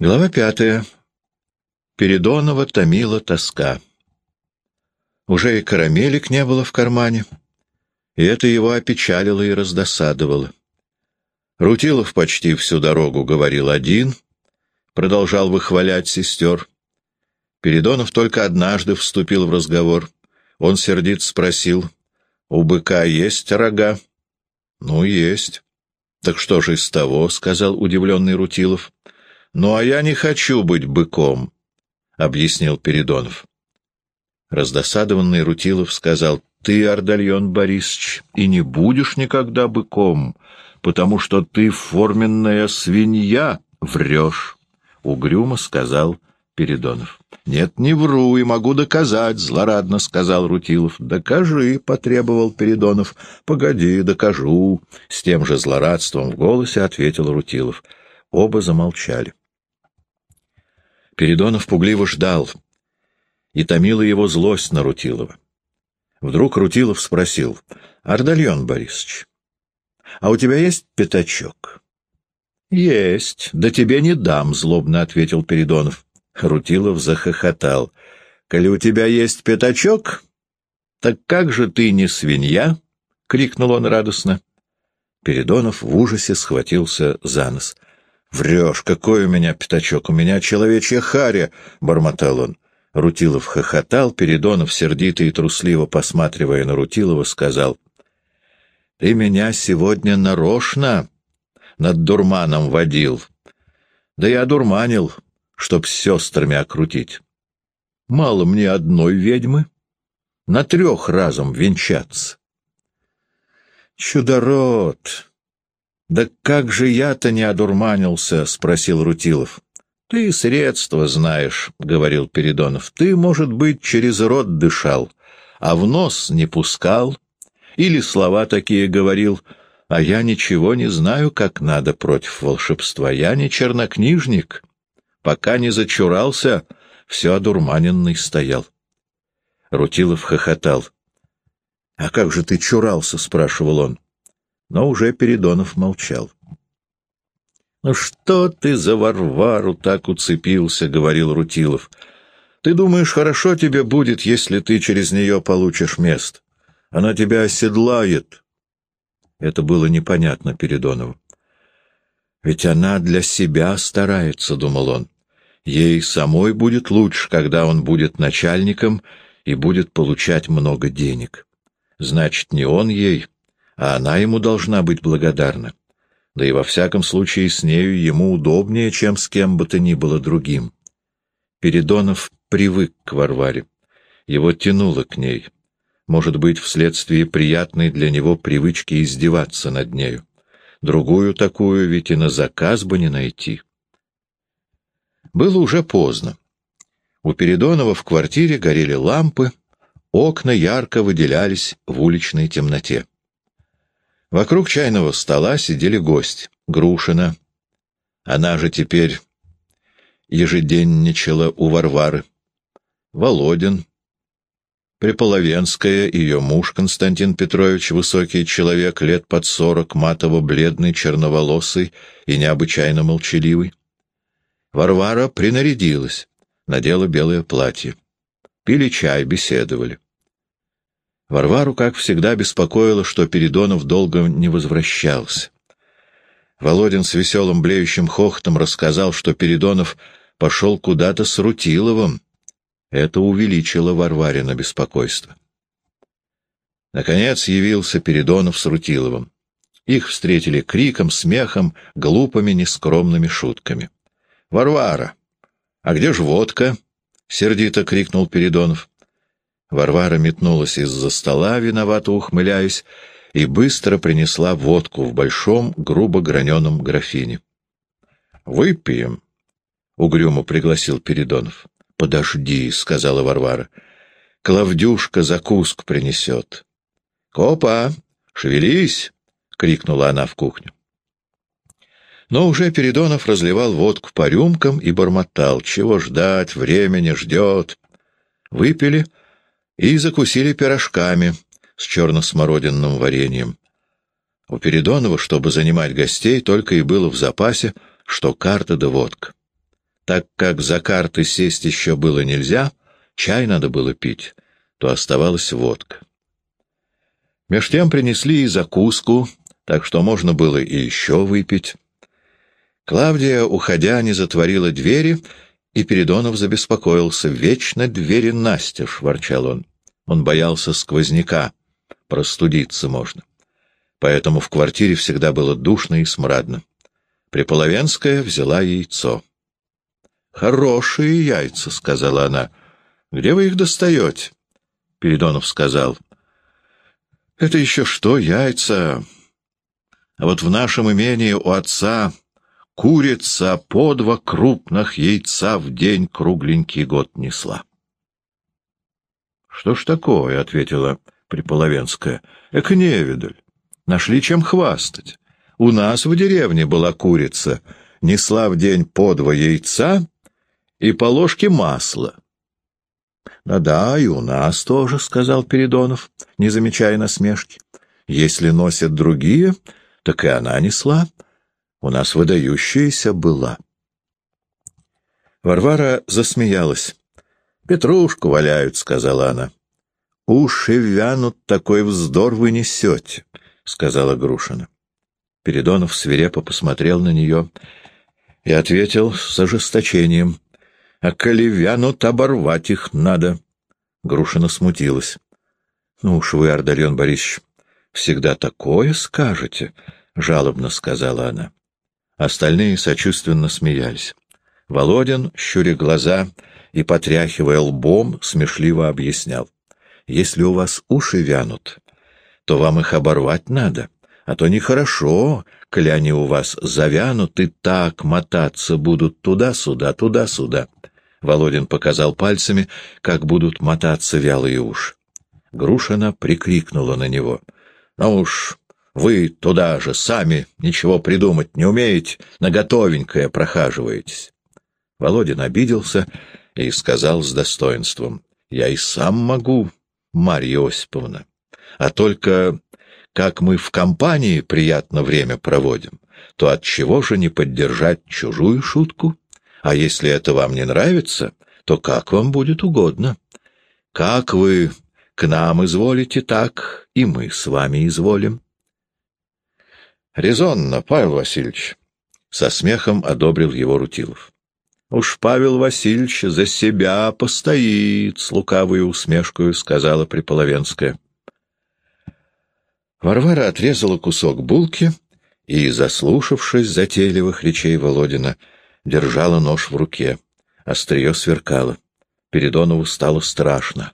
Глава пятая. Передонова томила тоска. Уже и карамелек не было в кармане, и это его опечалило и раздосадовало. Рутилов почти всю дорогу говорил один, продолжал выхвалять сестер. Передонов только однажды вступил в разговор. Он сердит спросил, «У быка есть рога?» «Ну, есть». «Так что же из того?» — сказал удивленный Рутилов. «Ну, а я не хочу быть быком», — объяснил Передонов. Раздосадованный Рутилов сказал, «Ты, Ардальон Борисович, и не будешь никогда быком, потому что ты форменная свинья, врешь», — угрюмо сказал Передонов. «Нет, не вру и могу доказать», — злорадно сказал Рутилов. «Докажи», — потребовал Передонов. «Погоди, докажу», — с тем же злорадством в голосе ответил Рутилов. Оба замолчали. Передонов пугливо ждал, и томила его злость на Рутилова. Вдруг Рутилов спросил, «Ардальон Борисович, а у тебя есть пятачок?» «Есть, да тебе не дам», — злобно ответил Передонов. Рутилов захохотал. «Коли у тебя есть пятачок, так как же ты не свинья?» — крикнул он радостно. Передонов в ужасе схватился за нос. «Врешь, какой у меня пятачок? У меня человечья харя!» — бормотал он. Рутилов хохотал, Передонов, сердито и трусливо посматривая на Рутилова, сказал, «Ты меня сегодня нарочно над дурманом водил. Да я дурманил, чтоб с сестрами окрутить. Мало мне одной ведьмы, на трех разом венчаться». «Чудород! Да как же я-то не одурманился?» — спросил Рутилов. «Ты средства знаешь», — говорил Передонов. «Ты, может быть, через рот дышал, а в нос не пускал, или слова такие говорил, а я ничего не знаю, как надо против волшебства. Я не чернокнижник. Пока не зачурался, все одурманенный стоял». Рутилов хохотал. «А как же ты чурался?» — спрашивал он. Но уже Передонов молчал. «Ну что ты за Варвару так уцепился?» — говорил Рутилов. «Ты думаешь, хорошо тебе будет, если ты через нее получишь место? Она тебя оседлает». Это было непонятно Передонову. «Ведь она для себя старается», — думал он. «Ей самой будет лучше, когда он будет начальником и будет получать много денег. Значит, не он ей, а она ему должна быть благодарна да и во всяком случае с нею ему удобнее, чем с кем бы то ни было другим. Передонов привык к Варваре. Его тянуло к ней. Может быть, вследствие приятной для него привычки издеваться над нею. Другую такую ведь и на заказ бы не найти. Было уже поздно. У Передонова в квартире горели лампы, окна ярко выделялись в уличной темноте. Вокруг чайного стола сидели гости. Грушина. Она же теперь ежеденничала у Варвары. Володин. Приполовенская, ее муж Константин Петрович, высокий человек, лет под сорок, матово-бледный, черноволосый и необычайно молчаливый. Варвара принарядилась, надела белое платье. Пили чай, беседовали. Варвару, как всегда, беспокоило, что Передонов долго не возвращался. Володин с веселым блеющим хохотом рассказал, что Передонов пошел куда-то с Рутиловым. Это увеличило Варварина беспокойство. Наконец явился Передонов с Рутиловым. Их встретили криком, смехом, глупыми, нескромными шутками. «Варвара! А где ж водка?» — сердито крикнул Передонов. Варвара метнулась из-за стола, виновато ухмыляясь, и быстро принесла водку в большом, грубо граненом графине. «Выпьем», — угрюмо пригласил Передонов. «Подожди», — сказала Варвара. «Клавдюшка закуску принесет». «Копа, шевелись!» — крикнула она в кухню. Но уже Передонов разливал водку по рюмкам и бормотал. «Чего ждать? Времени ждет». Выпили — и закусили пирожками с черно-смородинным вареньем. У Передонова, чтобы занимать гостей, только и было в запасе, что карта да водка. Так как за карты сесть еще было нельзя, чай надо было пить, то оставалась водка. Меж тем принесли и закуску, так что можно было и еще выпить. Клавдия, уходя, не затворила двери, и Передонов забеспокоился. «Вечно двери настежь», — ворчал он. Он боялся сквозняка, простудиться можно. Поэтому в квартире всегда было душно и смрадно. Приполовенская взяла яйцо. «Хорошие яйца», — сказала она. «Где вы их достаете?» Передонов сказал. «Это еще что, яйца? А вот в нашем имении у отца курица по два крупных яйца в день кругленький год несла». «Что ж такое?» — ответила Приполовенская. «Эк невидаль. Нашли чем хвастать. У нас в деревне была курица, несла в день по два яйца и по ложке масла. «Да — Да-да, и у нас тоже, — сказал Передонов, не замечая насмешки. — Если носят другие, так и она несла. У нас выдающаяся была. Варвара засмеялась. — Петрушку валяют, — сказала она. — Уши вянут, такой вздор вы несете, — сказала Грушина. Передонов свирепо посмотрел на нее и ответил с ожесточением. — А коли вянут, оборвать их надо. Грушина смутилась. — Ну уж вы, Ардальон Борисович, всегда такое скажете, — жалобно сказала она. Остальные сочувственно смеялись. Володин, щуря глаза и потряхивая лбом, смешливо объяснял. — Если у вас уши вянут, то вам их оборвать надо. — а то нехорошо, коли они у вас завянут и так мотаться будут туда-сюда, туда-сюда. Володин показал пальцами, как будут мотаться вялые уши. Грушина прикрикнула на него. — Ну уж, вы туда же сами ничего придумать не умеете, на готовенькое прохаживаетесь. Володин обиделся и сказал с достоинством. — Я и сам могу, Марья Осиповна, а только как мы в компании приятно время проводим, то от чего же не поддержать чужую шутку? А если это вам не нравится, то как вам будет угодно. Как вы к нам изволите, так и мы с вами изволим. Резонно, Павел Васильевич. Со смехом одобрил его Рутилов. «Уж Павел Васильевич за себя постоит», — с лукавой усмешкой сказала Приполовенская. Варвара отрезала кусок булки и, заслушавшись затейливых речей Володина, держала нож в руке. Острие сверкало. Передонову стало страшно.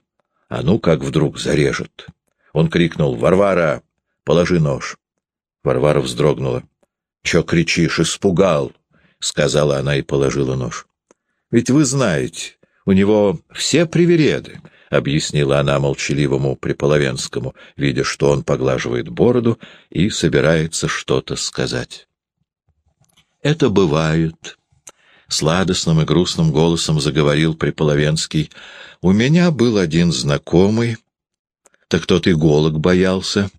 А ну как вдруг зарежет. Он крикнул «Варвара, положи нож!» Варвара вздрогнула. «Чё кричишь? Испугал!» — сказала она и положила нож. «Ведь вы знаете, у него все привереды. — объяснила она молчаливому Приполовенскому, видя, что он поглаживает бороду и собирается что-то сказать. «Это бывает», — сладостным и грустным голосом заговорил Приполовенский. «У меня был один знакомый, так тот иголок боялся,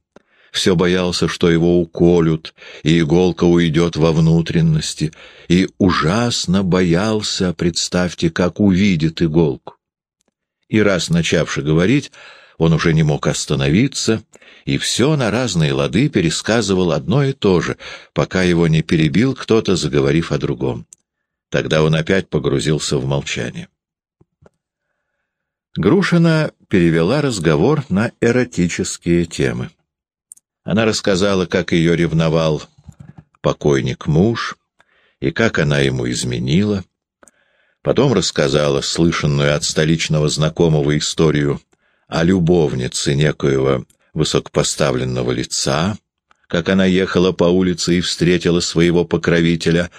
все боялся, что его уколют, и иголка уйдет во внутренности, и ужасно боялся, представьте, как увидит иголку и раз начавши говорить, он уже не мог остановиться, и все на разные лады пересказывал одно и то же, пока его не перебил кто-то, заговорив о другом. Тогда он опять погрузился в молчание. Грушина перевела разговор на эротические темы. Она рассказала, как ее ревновал покойник-муж, и как она ему изменила, Потом рассказала слышанную от столичного знакомого историю о любовнице некоего высокопоставленного лица, как она ехала по улице и встретила своего покровителя.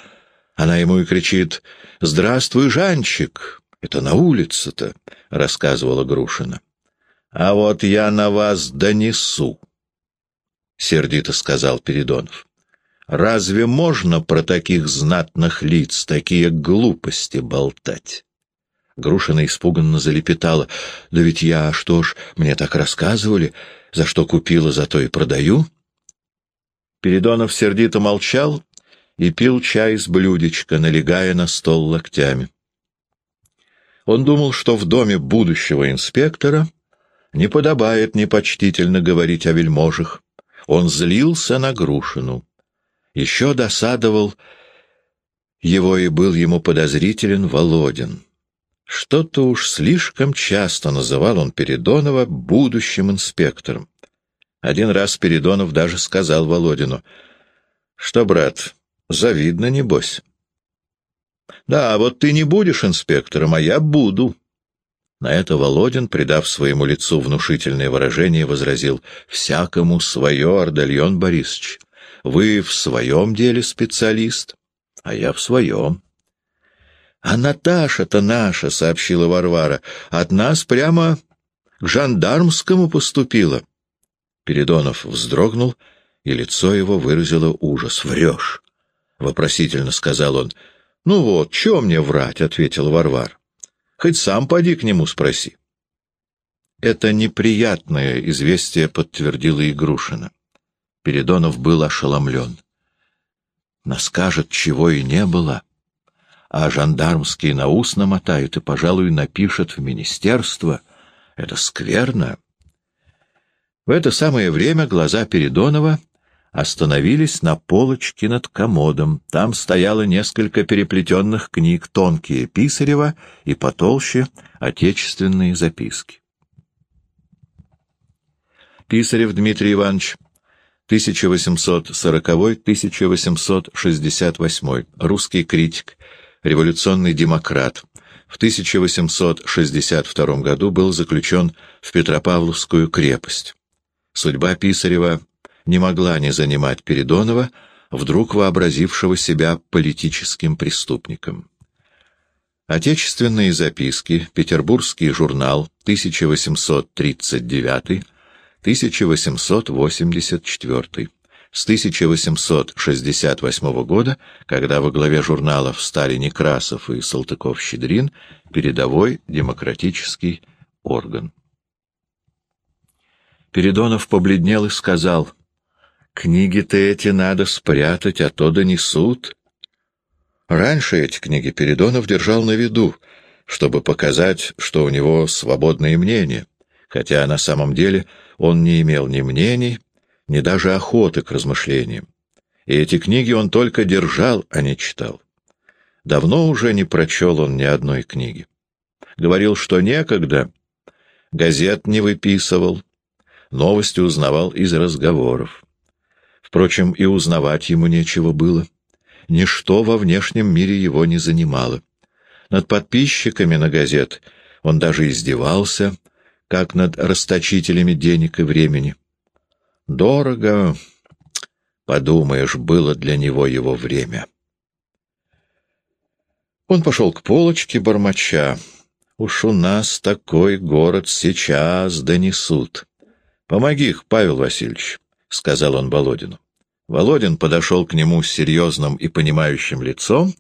Она ему и кричит «Здравствуй, Жанчик!» «Это на улице-то», — рассказывала Грушина. «А вот я на вас донесу», — сердито сказал Передонов. Разве можно про таких знатных лиц такие глупости болтать? Грушина испуганно залепетала. «Да ведь я, что ж, мне так рассказывали, за что купила, за то и продаю». Передонов сердито молчал и пил чай с блюдечка, налегая на стол локтями. Он думал, что в доме будущего инспектора не подобает непочтительно говорить о вельможах. Он злился на Грушину. Еще досадовал его и был ему подозрителен Володин. Что-то уж слишком часто называл он Передонова будущим инспектором. Один раз Передонов даже сказал Володину, «Что, брат, завидно, небось?» «Да, вот ты не будешь инспектором, а я буду». На это Володин, придав своему лицу внушительное выражение, возразил, «Всякому свое, Ардальон Борисович. Вы в своем деле специалист, а я в своем». «А Наташа-то наша», — сообщила Варвара, — «от нас прямо к жандармскому поступила». Передонов вздрогнул, и лицо его выразило ужас. «Врешь!» — вопросительно сказал он. «Ну вот, чего мне врать?» — ответил Варвар. «Хоть сам поди к нему спроси». Это неприятное известие подтвердила Игрушина. Передонов был ошеломлен. Наскажет, чего и не было — а жандармские на ус намотают и, пожалуй, напишет в министерство. Это скверно. В это самое время глаза Передонова остановились на полочке над комодом. Там стояло несколько переплетенных книг, тонкие Писарева и потолще отечественные записки. Писарев Дмитрий Иванович, 1840-1868, русский критик, революционный демократ. В 1862 году был заключен в Петропавловскую крепость. Судьба Писарева не могла не занимать Передонова, вдруг вообразившего себя политическим преступником. Отечественные записки, Петербургский журнал, 1839-1884 с 1868 года, когда во главе журналов стали Некрасов и Салтыков-Щедрин, передовой демократический орган. Передонов побледнел и сказал, «Книги-то эти надо спрятать, а то донесут». Раньше эти книги Передонов держал на виду, чтобы показать, что у него свободное мнение, хотя на самом деле он не имел ни мнений, ни даже охоты к размышлениям. И эти книги он только держал, а не читал. Давно уже не прочел он ни одной книги. Говорил, что некогда, газет не выписывал, новости узнавал из разговоров. Впрочем, и узнавать ему нечего было. Ничто во внешнем мире его не занимало. Над подписчиками на газет он даже издевался, как над расточителями денег и времени. Дорого, подумаешь, было для него его время. Он пошел к полочке бормоча. Уж у нас такой город сейчас донесут. Помоги их, Павел Васильевич, — сказал он Володину. Володин подошел к нему с серьезным и понимающим лицом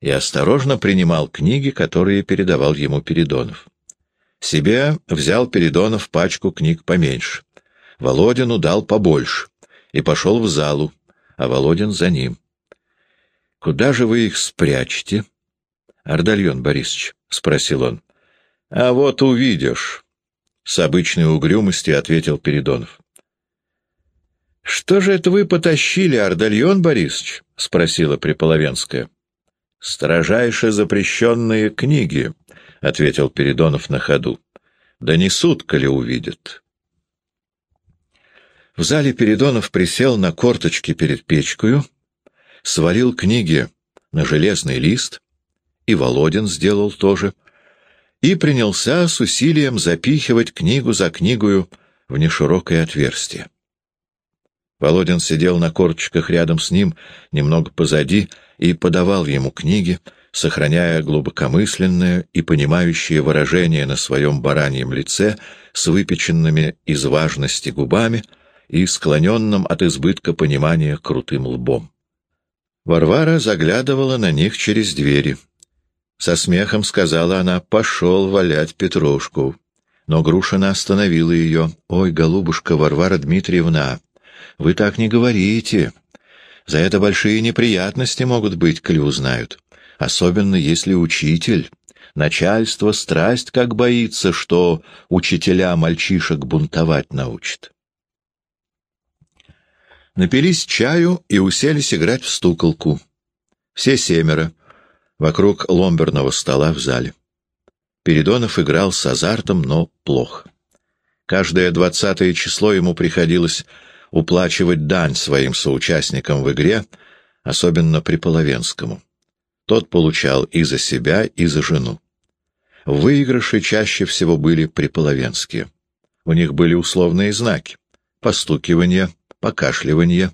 и осторожно принимал книги, которые передавал ему Передонов. Себе взял Передонов пачку книг поменьше. Володину дал побольше и пошел в залу, а Володин за ним. — Куда же вы их спрячете? — Ардальон Борисович, — спросил он. — А вот увидишь, — с обычной угрюмостью ответил Передонов. — Что же это вы потащили, Ардальон Борисович? — спросила Приполовенская. — Строжайше запрещенные книги, — ответил Передонов на ходу. — Донесут, коли увидят. В зале Передонов присел на корточки перед печкою, свалил книги на железный лист, и Володин сделал то же, и принялся с усилием запихивать книгу за книгою в неширокое отверстие. Володин сидел на корточках рядом с ним, немного позади, и подавал ему книги, сохраняя глубокомысленное и понимающее выражение на своем бараньем лице с выпеченными из важности губами — и склоненным от избытка понимания крутым лбом. Варвара заглядывала на них через двери. Со смехом сказала она «пошел валять Петрушку». Но Грушина остановила ее. «Ой, голубушка Варвара Дмитриевна, вы так не говорите. За это большие неприятности могут быть, коли узнают. Особенно если учитель. Начальство страсть как боится, что учителя мальчишек бунтовать научат. Напились чаю и уселись играть в стуколку. Все семеро, вокруг ломберного стола в зале. Передонов играл с азартом, но плохо. Каждое двадцатое число ему приходилось уплачивать дань своим соучастникам в игре, особенно при Половенскому. Тот получал и за себя, и за жену. Выигрыши чаще всего были приполовенские. У них были условные знаки — постукивание, покашливание,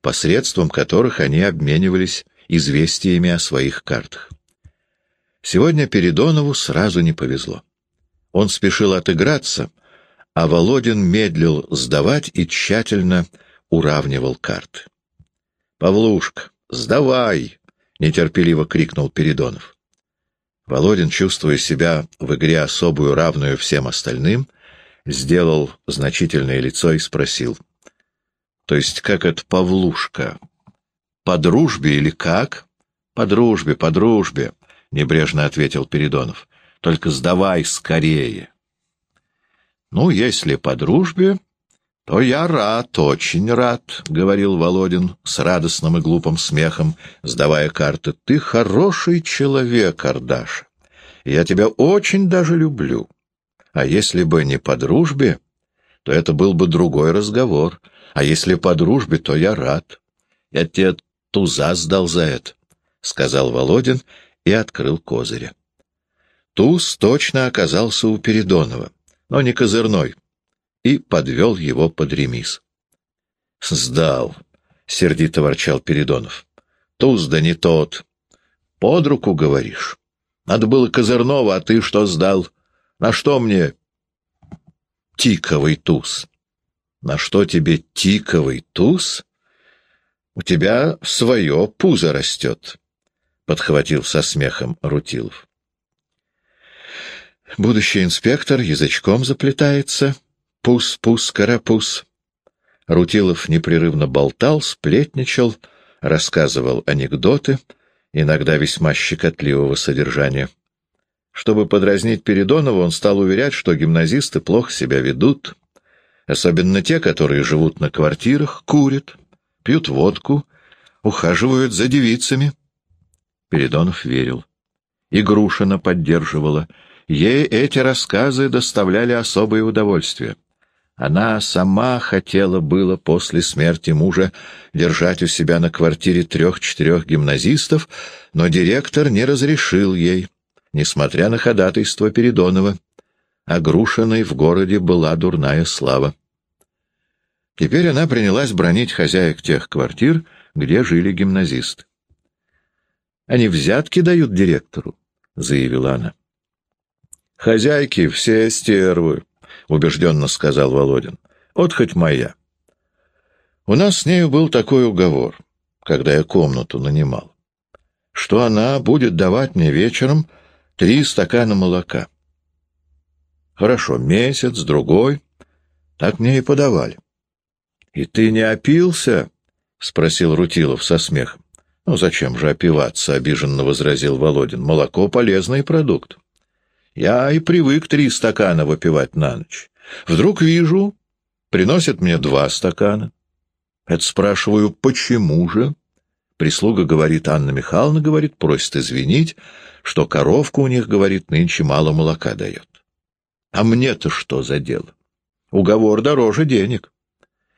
посредством которых они обменивались известиями о своих картах. Сегодня Передонову сразу не повезло. Он спешил отыграться, а Володин медлил сдавать и тщательно уравнивал карты. «Павлушка, сдавай!» — нетерпеливо крикнул Передонов. Володин, чувствуя себя в игре особую, равную всем остальным, сделал значительное лицо и спросил. «То есть как это Павлушка? По дружбе или как?» «По дружбе, по дружбе», — небрежно ответил Передонов. «Только сдавай скорее». «Ну, если по дружбе, то я рад, очень рад», — говорил Володин с радостным и глупым смехом, сдавая карты. «Ты хороший человек, Ардаша. Я тебя очень даже люблю. А если бы не по дружбе, то это был бы другой разговор. А если по дружбе, то я рад. Я тебе туза сдал за это», — сказал Володин и открыл козыря. Туз точно оказался у Передонова но не козырной, и подвел его под ремис. «Сдал», — сердито ворчал Передонов. «Туз да не тот. Под руку, говоришь. Надо было козырного, а ты что сдал? На что мне тиковый туз?» «На что тебе тиковый туз?» «У тебя свое пузо растет», — подхватил со смехом Рутилов. Будущий инспектор язычком заплетается. Пус-пус, карапус. Рутилов непрерывно болтал, сплетничал, рассказывал анекдоты, иногда весьма щекотливого содержания. Чтобы подразнить Передонова, он стал уверять, что гимназисты плохо себя ведут, особенно те, которые живут на квартирах, курят, пьют водку, ухаживают за девицами. Передонов верил. И Грушина поддерживала — Ей эти рассказы доставляли особое удовольствие. Она сама хотела было после смерти мужа держать у себя на квартире трех-четырех гимназистов, но директор не разрешил ей, несмотря на ходатайство Передонова. Грушиной в городе была дурная слава. Теперь она принялась бронить хозяек тех квартир, где жили гимназисты. «Они взятки дают директору», — заявила она. «Хозяйки все стервы», — убежденно сказал Володин. «Вот хоть моя». У нас с нею был такой уговор, когда я комнату нанимал, что она будет давать мне вечером три стакана молока. Хорошо, месяц, другой. Так мне и подавали. — И ты не опился? — спросил Рутилов со смехом. — Ну, зачем же опиваться? — обиженно возразил Володин. — Молоко — полезный продукт. Я и привык три стакана выпивать на ночь. Вдруг вижу, приносят мне два стакана. Это спрашиваю, почему же? Прислуга говорит, Анна Михайловна говорит, просит извинить, что коровка у них, говорит, нынче мало молока дает. А мне-то что за дело? Уговор дороже денег.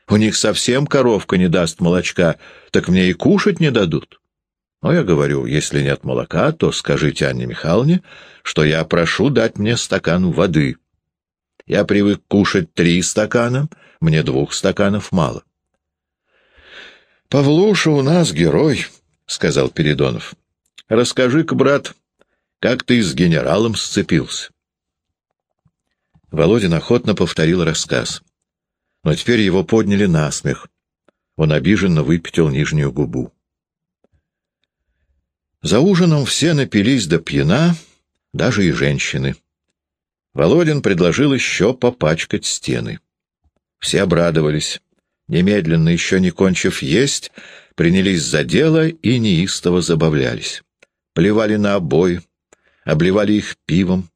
У них совсем коровка не даст молочка, так мне и кушать не дадут. Но я говорю, если нет молока, то скажите Анне Михайловне, что я прошу дать мне стакан воды. Я привык кушать три стакана, мне двух стаканов мало. «Павлуша у нас герой», — сказал Передонов. «Расскажи-ка, брат, как ты с генералом сцепился?» Володин охотно повторил рассказ. Но теперь его подняли на смех. Он обиженно выпятил нижнюю губу. За ужином все напились до пьяна, даже и женщины. Володин предложил еще попачкать стены. Все обрадовались. Немедленно, еще не кончив есть, принялись за дело и неистово забавлялись. Плевали на обои, обливали их пивом,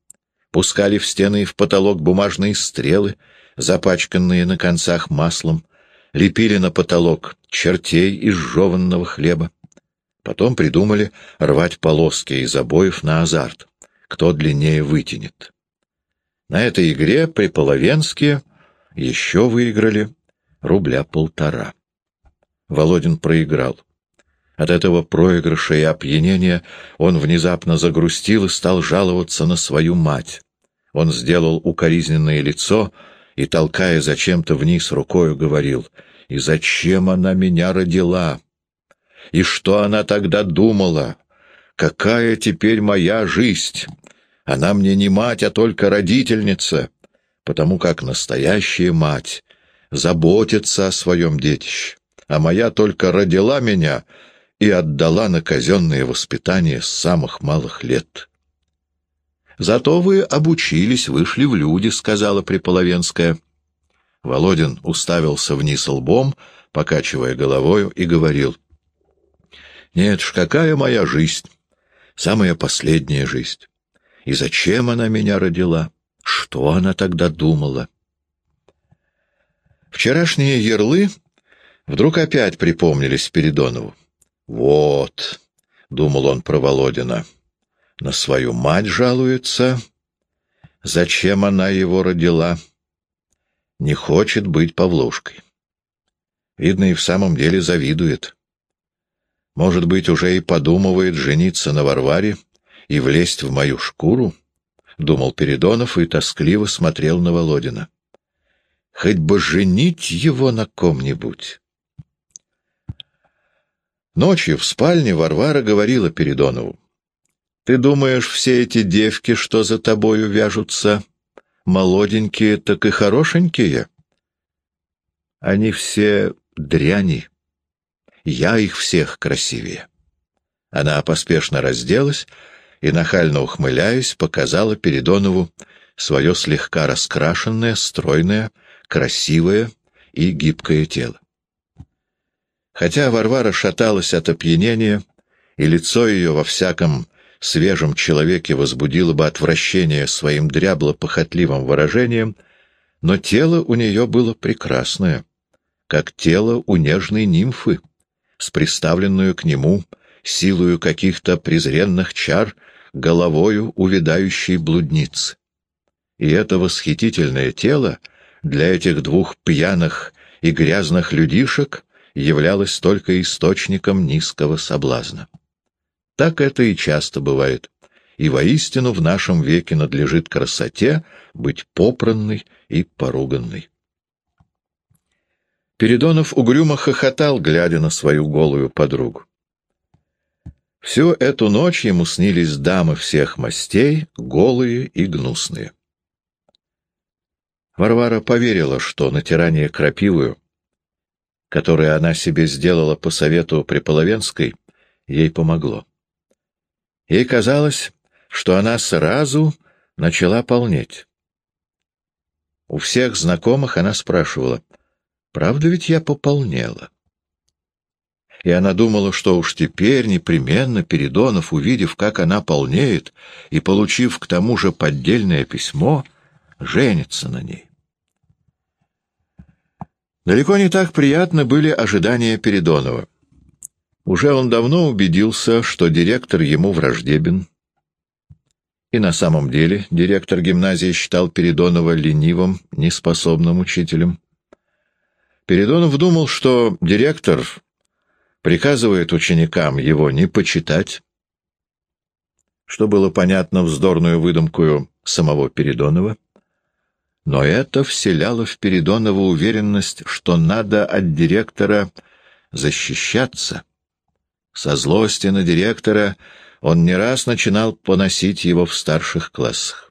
пускали в стены и в потолок бумажные стрелы, запачканные на концах маслом, лепили на потолок чертей из жеванного хлеба. Потом придумали рвать полоски из обоев на азарт, кто длиннее вытянет. На этой игре приполовенские еще выиграли рубля полтора. Володин проиграл. От этого проигрыша и опьянения он внезапно загрустил и стал жаловаться на свою мать. Он сделал укоризненное лицо и, толкая зачем-то вниз рукою, говорил, «И зачем она меня родила? И что она тогда думала? Какая теперь моя жизнь? Она мне не мать, а только родительница, потому как настоящая мать заботится о своем детище, а моя только родила меня и отдала на казенное воспитание с самых малых лет». «Зато вы обучились, вышли в люди», — сказала Приполовенская. Володин уставился вниз лбом, покачивая головою, и говорил. «Нет ж, какая моя жизнь? Самая последняя жизнь. И зачем она меня родила? Что она тогда думала?» Вчерашние ярлы вдруг опять припомнились Спиридонову. «Вот», — думал он про Володина, — на свою мать жалуется. Зачем она его родила? Не хочет быть Павлушкой. Видно, и в самом деле завидует. Может быть, уже и подумывает жениться на Варваре и влезть в мою шкуру? Думал Передонов и тоскливо смотрел на Володина. Хоть бы женить его на ком-нибудь. Ночью в спальне Варвара говорила Передонову. Ты думаешь, все эти девки, что за тобою вяжутся, молоденькие, так и хорошенькие? Они все дряни. Я их всех красивее. Она поспешно разделась и, нахально ухмыляясь, показала Передонову свое слегка раскрашенное, стройное, красивое и гибкое тело. Хотя Варвара шаталась от опьянения, и лицо ее во всяком свежем человеке возбудило бы отвращение своим дрябло-похотливым выражением, но тело у нее было прекрасное, как тело у нежной нимфы, с приставленную к нему силою каких-то презренных чар головою увядающей блудницы. И это восхитительное тело для этих двух пьяных и грязных людишек являлось только источником низкого соблазна. Так это и часто бывает. И воистину в нашем веке надлежит красоте быть попранной и поруганной. Передонов угрюмо хохотал, глядя на свою голую подругу. Всю эту ночь ему снились дамы всех мастей, голые и гнусные. Варвара поверила, что натирание крапивую, которое она себе сделала по совету Приполовенской, ей помогло. Ей казалось, что она сразу начала полнеть. У всех знакомых она спрашивала, «Правда ведь я пополнела?» И она думала, что уж теперь непременно Передонов, увидев, как она полнеет, и получив к тому же поддельное письмо, женится на ней. Далеко не так приятно были ожидания Передонова. Уже он давно убедился, что директор ему враждебен. И на самом деле директор гимназии считал Передонова ленивым, неспособным учителем. Передонов думал, что директор приказывает ученикам его не почитать, что было понятно вздорную выдумкую самого Передонова. Но это вселяло в Передонова уверенность, что надо от директора защищаться, со злости на директора он не раз начинал поносить его в старших классах.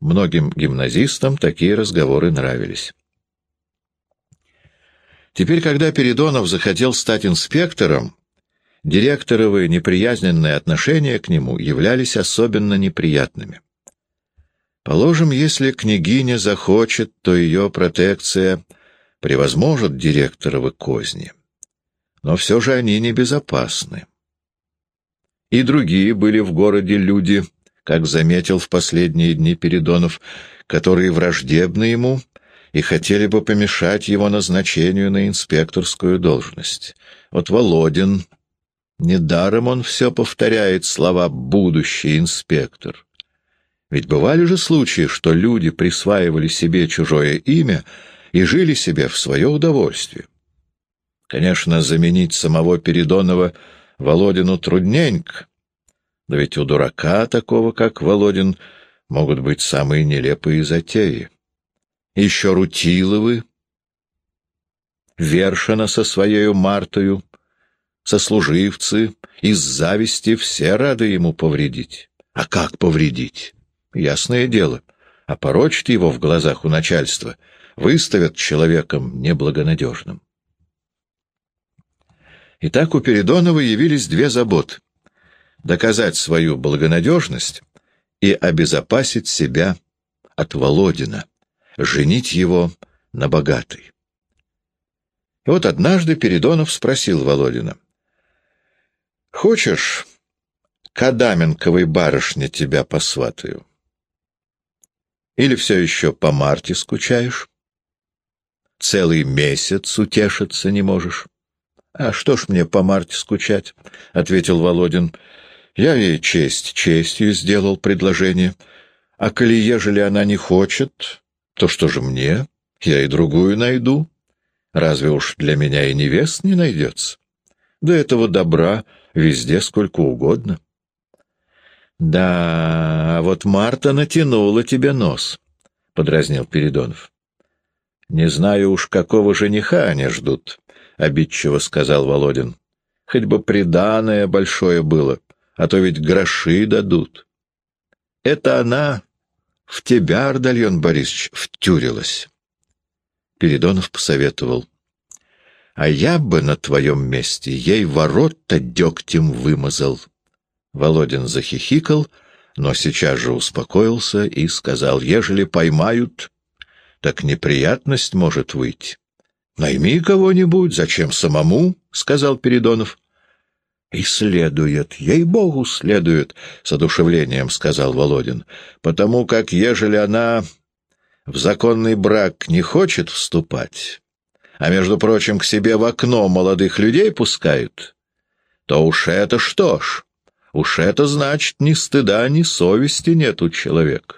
Многим гимназистам такие разговоры нравились. Теперь, когда Передонов захотел стать инспектором, директоровы неприязненные отношения к нему являлись особенно неприятными. Положим, если княгиня захочет, то ее протекция превозможет директоровы козни. но все же они небезопасны. И другие были в городе люди, как заметил в последние дни Передонов, которые враждебны ему и хотели бы помешать его назначению на инспекторскую должность. Вот Володин, недаром он все повторяет слова «будущий инспектор». Ведь бывали же случаи, что люди присваивали себе чужое имя и жили себе в свое удовольствие. Конечно, заменить самого Передонова Володину трудненько, но ведь у дурака такого, как Володин, могут быть самые нелепые затеи. Еще Рутиловы, Вершина со своею Мартою, сослуживцы, из зависти все рады ему повредить. А как повредить? Ясное дело, опорочат его в глазах у начальства, выставят человеком неблагонадежным. Итак, у Передонова явились две заботы — доказать свою благонадежность и обезопасить себя от Володина, женить его на богатой. И вот однажды Передонов спросил Володина, «Хочешь, к Адаменковой барышне тебя посватаю? Или все еще по Марте скучаешь? Целый месяц утешиться не можешь?» «А что ж мне по Марте скучать?» — ответил Володин. «Я ей честь честью сделал предложение. А коли ежели она не хочет, то что же мне? Я и другую найду. Разве уж для меня и невест не найдется? До этого добра везде сколько угодно». «Да, а вот Марта натянула тебе нос», — подразнил Передонов. «Не знаю уж, какого жениха они ждут». — обидчиво сказал Володин. — Хоть бы приданое большое было, а то ведь гроши дадут. Это она в тебя, Ардальон Борисович, втюрилась. Передонов посоветовал. — А я бы на твоем месте ей ворот-то дегтем вымазал. Володин захихикал, но сейчас же успокоился и сказал, ежели поймают, так неприятность может выйти. «Найми кого-нибудь, зачем самому?» — сказал Передонов. «И следует, ей-богу, следует», — с одушевлением сказал Володин, «потому как, ежели она в законный брак не хочет вступать, а, между прочим, к себе в окно молодых людей пускают, то уж это что ж, уж это значит ни стыда, ни совести нет у человека.